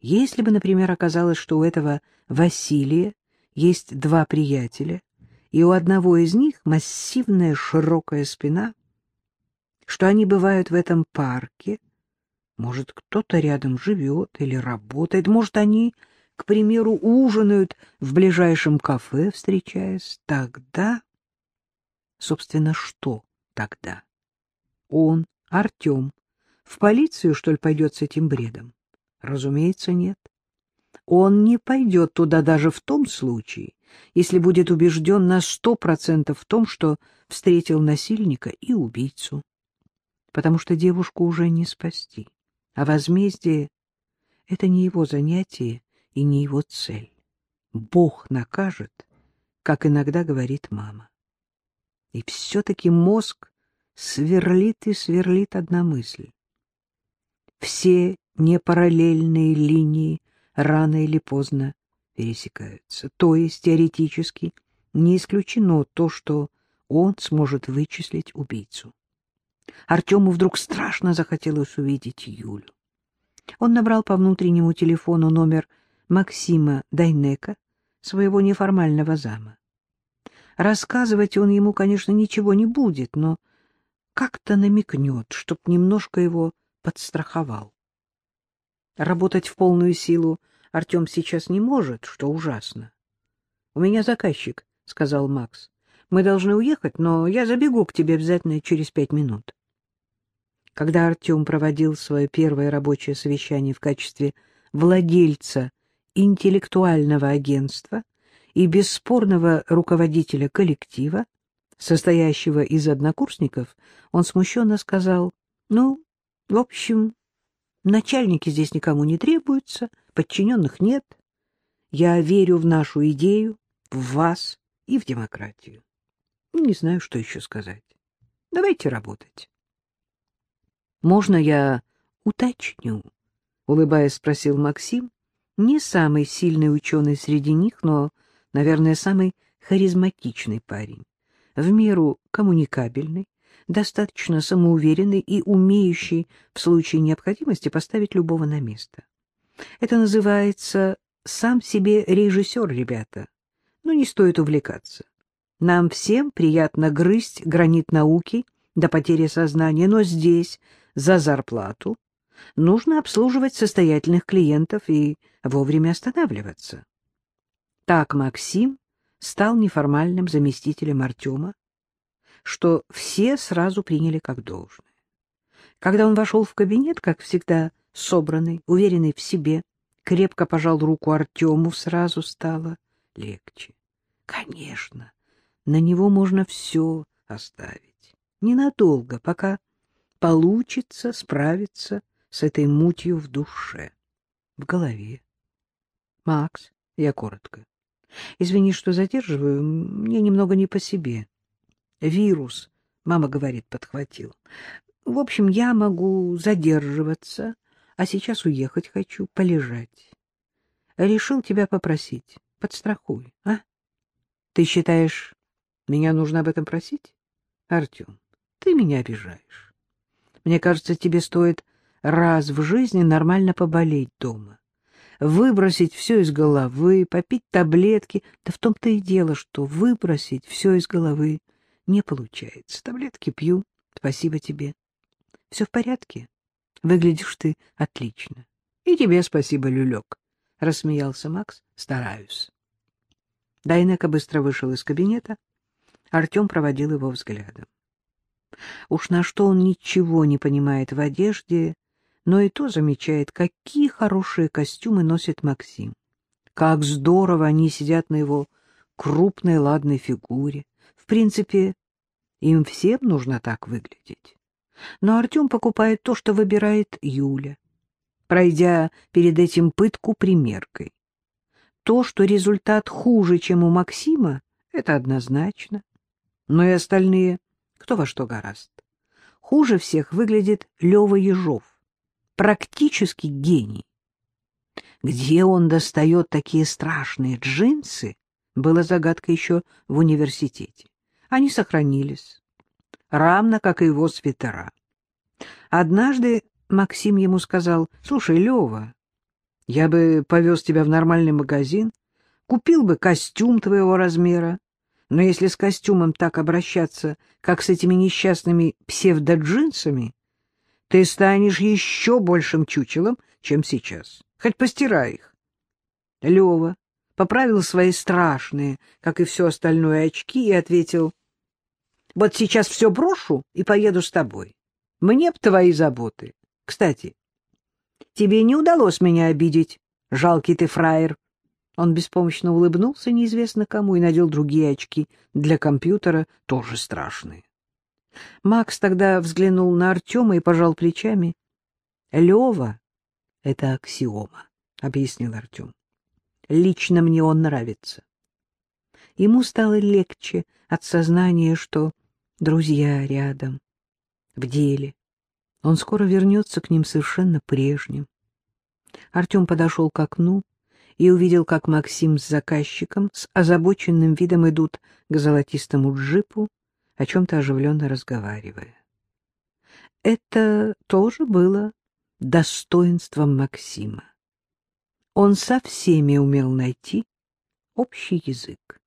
Если бы, например, оказалось, что у этого Василия есть два приятеля, и у одного из них массивная широкая спина, что они бывают в этом парке, может, кто-то рядом живет или работает, может, они, к примеру, ужинают в ближайшем кафе, встречаясь, тогда... Собственно, что тогда? Он, Артем, в полицию, что ли, пойдет с этим бредом? Разумеется, нет. Он не пойдет туда даже в том случае, если будет убежден на сто процентов в том, что встретил насильника и убийцу. Потому что девушку уже не спасти, а возмездие — это не его занятие и не его цель. Бог накажет, как иногда говорит мама. И все-таки мозг сверлит и сверлит одна мысль. Все непараллельные линии рано или поздно пересекаются. То есть теоретически не исключено то, что он сможет вычислить убийцу. Артему вдруг страшно захотелось увидеть Юлю. Он набрал по внутреннему телефону номер Максима Дайнека, своего неформального зама. Рассказывать он ему, конечно, ничего не будет, но как-то намекнет, чтоб немножко его подстраховал. Работать в полную силу Артем сейчас не может, что ужасно. — У меня заказчик, — сказал Макс. — Мы должны уехать, но я забегу к тебе обязательно через пять минут. Когда Артем проводил свое первое рабочее совещание в качестве владельца интеллектуального агентства и бесспорного руководителя коллектива, состоящего из однокурсников, он смущенно сказал, «Ну, в общем, Начальники здесь никому не требуются, подчиненных нет. Я верю в нашу идею, в вас и в демократию. Не знаю, что еще сказать. Давайте работать. Можно я уточню? Улыбаясь, спросил Максим. Не самый сильный ученый среди них, но, наверное, самый харизматичный парень. В меру коммуникабельный, достаточно самоуверенный и умеющий в случае необходимости поставить любого на место. Это называется «сам себе режиссер, ребята». Но не стоит увлекаться. Нам всем приятно грызть гранит науки до потери сознания, но здесь, за зарплату, нужно обслуживать состоятельных клиентов и вовремя останавливаться. Так Максим стал неформальным заместителем Артема, что все сразу приняли как должное. Когда он вошел в кабинет, как всегда, собранный, уверенный в себе, крепко пожал руку Артему, сразу стало легче. Конечно, на него можно все оставить. Ненадолго, пока получится справиться с этой мутью в душе, в голове. Макс, я коротко. Извини, что задерживаю, мне немного не по себе. Вирус, мама говорит, подхватил. В общем, я могу задерживаться, а сейчас уехать хочу, полежать. Решил тебя попросить. Подстрахуй, а? Ты считаешь, меня нужно об этом просить? Артем, ты меня обижаешь. Мне кажется, тебе стоит раз в жизни нормально поболеть дома. Выбросить все из головы, попить таблетки. Да в том-то и дело, что выбросить все из головы не получается. Таблетки пью. Спасибо тебе. Все в порядке? Выглядишь ты отлично. И тебе спасибо, Люлек. Рассмеялся Макс. Стараюсь. Дайнека быстро вышел из кабинета. Артем проводил его взглядом. Уж на что он ничего не понимает в одежде, но и то замечает, какие хорошие костюмы носит Максим. Как здорово они сидят на его крупной ладной фигуре. В принципе, им всем нужно так выглядеть. Но Артем покупает то, что выбирает Юля, пройдя перед этим пытку примеркой. То, что результат хуже, чем у Максима, это однозначно. Но и остальные, кто во что гораст. Хуже всех выглядит Лева Ежов, практически гений. Где он достает такие страшные джинсы, было загадкой еще в университете. Они сохранились, равно как и его свитера. Однажды Максим ему сказал, «Слушай, Лева, Я бы повез тебя в нормальный магазин, купил бы костюм твоего размера, но если с костюмом так обращаться, как с этими несчастными псевдоджинсами, ты станешь еще большим чучелом, чем сейчас. Хоть постирай их. Лева поправил свои страшные, как и все остальное, очки и ответил, «Вот сейчас все брошу и поеду с тобой. Мне б твои заботы. Кстати, тебе не удалось меня обидеть, жалкий ты фраер». Он беспомощно улыбнулся неизвестно кому и надел другие очки, для компьютера тоже страшные. Макс тогда взглянул на Артема и пожал плечами. — Лева — это аксиома, — объяснил Артем. — Лично мне он нравится. Ему стало легче от сознания, что друзья рядом, в деле. Он скоро вернется к ним совершенно прежним. Артем подошел к окну и увидел, как Максим с заказчиком с озабоченным видом идут к золотистому джипу, о чем-то оживленно разговаривая. Это тоже было достоинством Максима. Он со всеми умел найти общий язык.